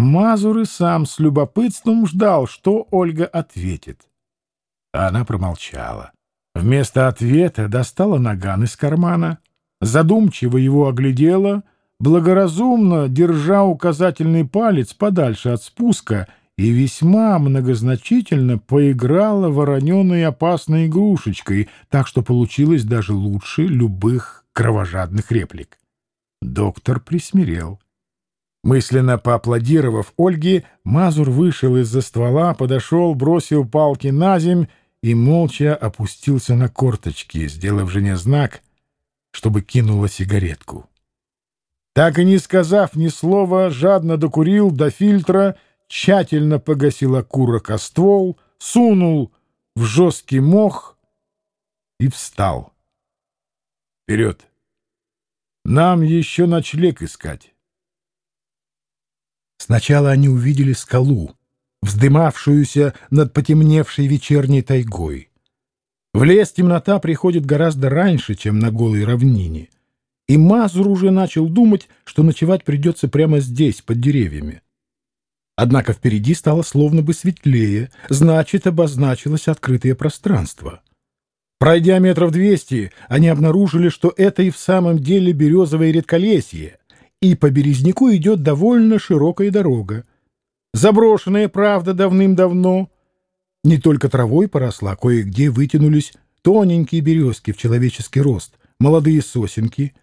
Мазур и сам с любопытством ждал, что Ольга ответит. Она промолчала. Вместо ответа достала наган из кармана, задумчиво его оглядела, благоразумно, держа указательный палец подальше от спуска, и весьма многозначительно поиграла вороненой опасной игрушечкой, так что получилось даже лучше любых кровожадных реплик. Доктор присмирел. Мысленно поаплодировав Ольге, Мазур вышел из-за ствола, подошел, бросил палки на земь и молча опустился на корточки, сделав жене знак, чтобы кинула сигаретку. Так и не сказав ни слова, жадно докурил до фильтра, тщательно погасил окурок о ствол, сунул в жесткий мох и встал. Вперед! Нам еще ночлег искать. Сначала они увидели скалу, вздымавшуюся над потемневшей вечерней тайгой. В лес темнота приходит гораздо раньше, чем на голой равнине, и Мазур уже начал думать, что ночевать придется прямо здесь, под деревьями. Однако впереди стало словно бы светлее, значит, обозначилось открытое пространство. Пройдя метров двести, они обнаружили, что это и в самом деле березовое редколесье, и по березняку идет довольно широкая дорога. Заброшенная, правда, давным-давно. Не только травой поросла, кое-где вытянулись тоненькие березки в человеческий рост, молодые сосенки.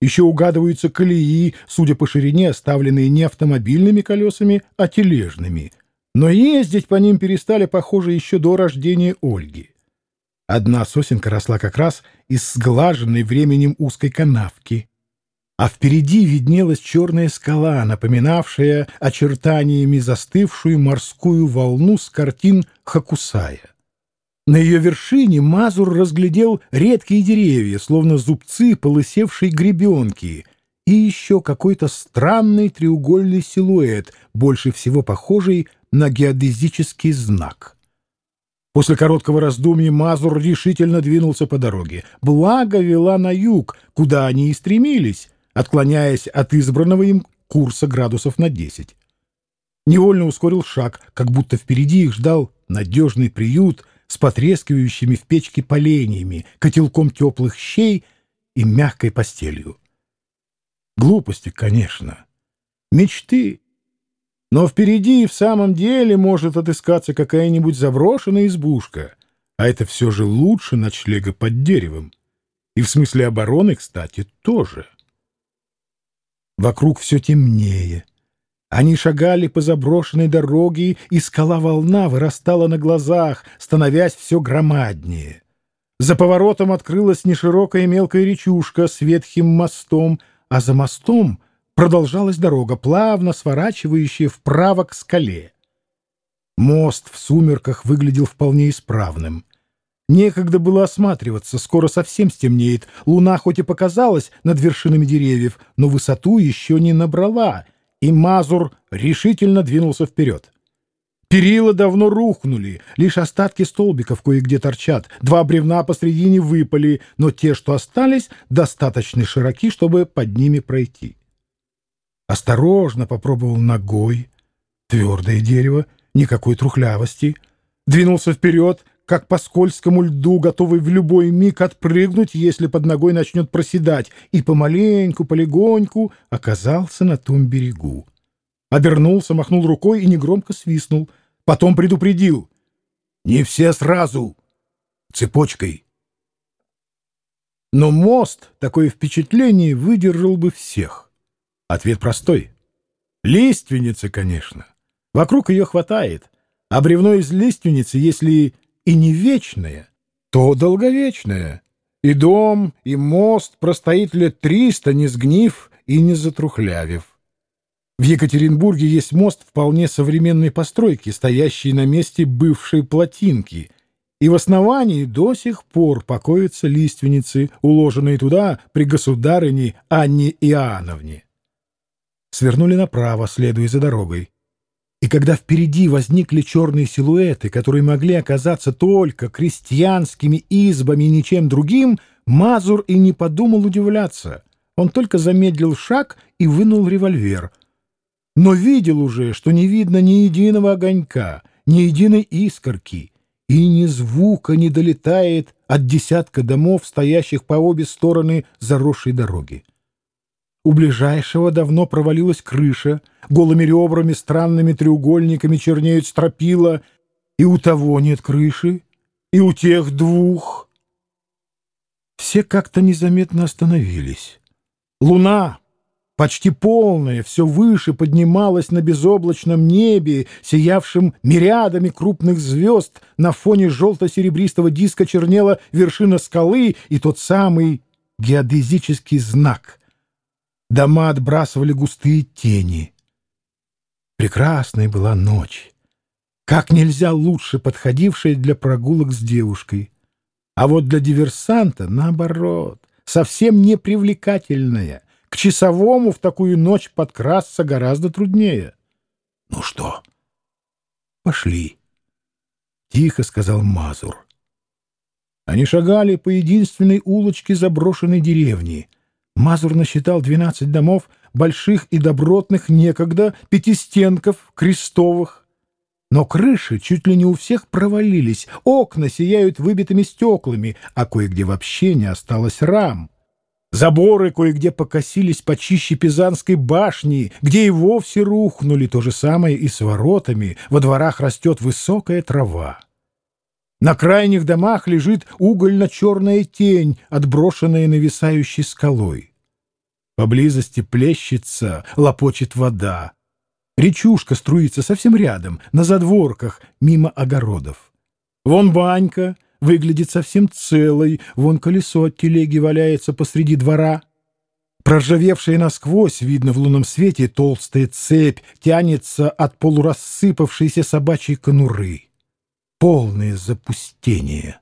Еще угадываются колеи, судя по ширине, оставленные не автомобильными колесами, а тележными. Но ездить по ним перестали, похоже, еще до рождения Ольги. Одна сосенка росла как раз из сглаженной временем узкой канавки — а впереди виднелась черная скала, напоминавшая очертаниями застывшую морскую волну с картин Хакусая. На ее вершине Мазур разглядел редкие деревья, словно зубцы полысевшей гребенки, и еще какой-то странный треугольный силуэт, больше всего похожий на геодезический знак. После короткого раздумья Мазур решительно двинулся по дороге. Благо вела на юг, куда они и стремились, отклоняясь от избранного им курса градусов на 10. Невольно ускорил шаг, как будто впереди их ждал надежный приют с потрескивающими в печке поленьями, котелком теплых щей и мягкой постелью. Глупости, конечно. Мечты. Но впереди в самом деле может отыскаться какая-нибудь заброшенная избушка, а это все же лучше ночлега под деревом. И в смысле обороны, кстати, тоже. Вокруг все темнее. Они шагали по заброшенной дороге, и скала-волна вырастала на глазах, становясь все громаднее. За поворотом открылась неширокая мелкая речушка с ветхим мостом, а за мостом продолжалась дорога, плавно сворачивающая вправо к скале. Мост в сумерках выглядел вполне исправным. Некогда было осматриваться, скоро совсем стемнеет. Луна хоть и показалась над вершинами деревьев, но высоту еще не набрала, и Мазур решительно двинулся вперед. Перила давно рухнули, лишь остатки столбиков кое-где торчат, два бревна посредине выпали, но те, что остались, достаточно широки, чтобы под ними пройти. Осторожно попробовал ногой. Твердое дерево, никакой трухлявости. Двинулся вперед — как по скользкому льду, готовый в любой миг отпрыгнуть, если под ногой начнет проседать, и помаленьку, полегоньку оказался на том берегу. Обернулся, махнул рукой и негромко свистнул. Потом предупредил. «Не все сразу! Цепочкой!» Но мост такое впечатление выдержал бы всех. Ответ простой. Лиственница, конечно. Вокруг ее хватает. А бревно из лиственницы, если и не вечное, то долговечное. И дом, и мост простоит лет триста, не сгнив и не затрухлявив. В Екатеринбурге есть мост вполне современной постройки, стоящий на месте бывшей плотинки, и в основании до сих пор покоятся лиственницы, уложенные туда при государыне Анне Иоанновне. Свернули направо, следуя за дорогой. И когда впереди возникли черные силуэты, которые могли оказаться только крестьянскими избами и ничем другим, Мазур и не подумал удивляться. Он только замедлил шаг и вынул револьвер. но видел уже, что не видно ни единого огонька, ни единой искорки, и ни звука не долетает от десятка домов, стоящих по обе стороны заросшей дороги. У ближайшего давно провалилась крыша, голыми ребрами, странными треугольниками чернеют стропила, и у того нет крыши, и у тех двух. Все как-то незаметно остановились. Луна, почти полная, все выше поднималась на безоблачном небе, сиявшем мириадами крупных звезд. На фоне желто-серебристого диска чернела вершина скалы и тот самый геодезический знак — Дома отбрасывали густые тени. Прекрасная была ночь, как нельзя лучше подходившая для прогулок с девушкой. А вот для диверсанта, наоборот, совсем непривлекательная. К часовому в такую ночь подкрасться гораздо труднее. — Ну что? — Пошли, — тихо сказал Мазур. Они шагали по единственной улочке заброшенной деревни — Мазур насчитал двенадцать домов, больших и добротных некогда, пятистенков, крестовых. Но крыши чуть ли не у всех провалились, окна сияют выбитыми стеклами, а кое-где вообще не осталось рам. Заборы кое-где покосились почище Пизанской башни, где и вовсе рухнули то же самое и с воротами, во дворах растет высокая трава. На крайних домах лежит угольно-черная тень, отброшенная нависающей скалой. Поблизости плещется, лопочет вода. Речушка струится совсем рядом, на задворках, мимо огородов. Вон банька, выглядит совсем целой, вон колесо от телеги валяется посреди двора. Проржавевшая насквозь, видно в лунном свете, толстая цепь тянется от полурассыпавшейся собачьей конуры полное запустение.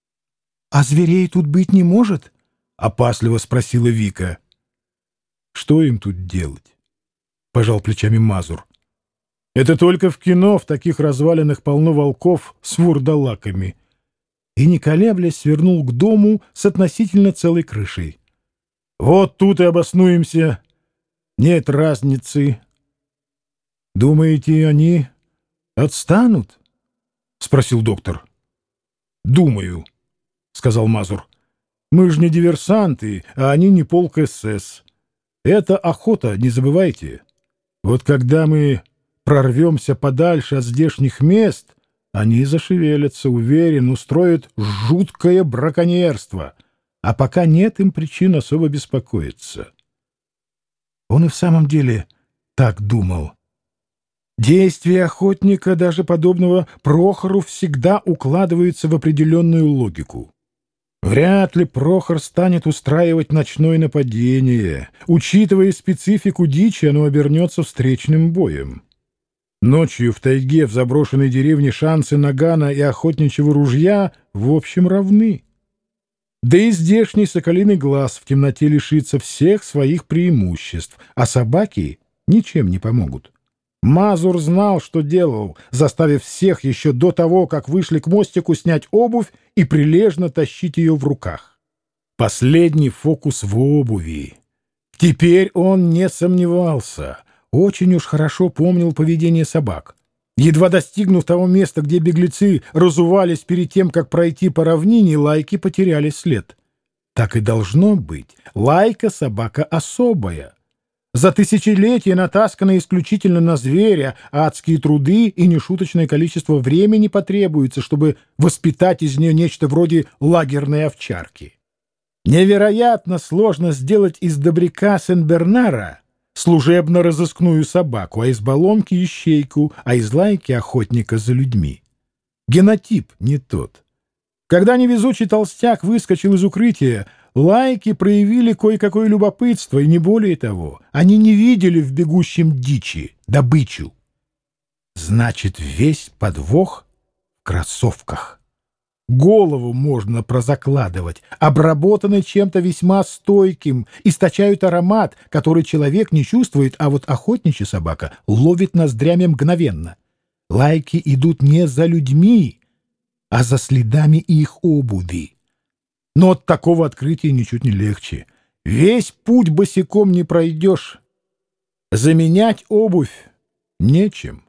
— А зверей тут быть не может? — опасливо спросила Вика. — Что им тут делать? — пожал плечами Мазур. — Это только в кино в таких развалинах полно волков с вурдалаками. И, не колеблясь, свернул к дому с относительно целой крышей. — Вот тут и обоснуемся. Нет разницы. — Думаете, они отстанут? — спросил доктор. «Думаю», — сказал Мазур. «Мы же не диверсанты, а они не полк СС. Это охота, не забывайте. Вот когда мы прорвемся подальше от здешних мест, они зашевелятся, уверен, устроят жуткое браконьерство, а пока нет им причин особо беспокоиться». Он и в самом деле так думал. Действия охотника, даже подобного Прохору, всегда укладываются в определенную логику. Вряд ли Прохор станет устраивать ночное нападение. Учитывая специфику дичи, оно обернется встречным боем. Ночью в тайге в заброшенной деревне шансы нагана и охотничьего ружья в общем равны. Да и здешний соколиный глаз в темноте лишится всех своих преимуществ, а собаки ничем не помогут. Мазур знал, что делал, заставив всех еще до того, как вышли к мостику, снять обувь и прилежно тащить ее в руках. Последний фокус в обуви. Теперь он не сомневался. Очень уж хорошо помнил поведение собак. Едва достигнув того места, где беглецы разувались перед тем, как пройти по равнине, лайки потеряли след. Так и должно быть. Лайка — собака особая. За тысячелетия натасканы исключительно на зверя, адские труды и нешуточное количество времени потребуется, чтобы воспитать из нее нечто вроде лагерной овчарки. Невероятно сложно сделать из добряка Сен-Бернара служебно-розыскную собаку, а из баллонки — ищейку, а из лайки — охотника за людьми. Генотип не тот. Когда невезучий толстяк выскочил из укрытия, Лайки проявили кое-какое любопытство, и не более того. Они не видели в бегущем дичи добычу. Значит, весь подвох в кроссовках. Голову можно прозакладывать, обработаны чем-то весьма стойким, источают аромат, который человек не чувствует, а вот охотничья собака ловит ноздрями мгновенно. Лайки идут не за людьми, а за следами их обуви. Но от такого открытия ничуть не легче. Весь путь босиком не пройдешь. Заменять обувь нечем.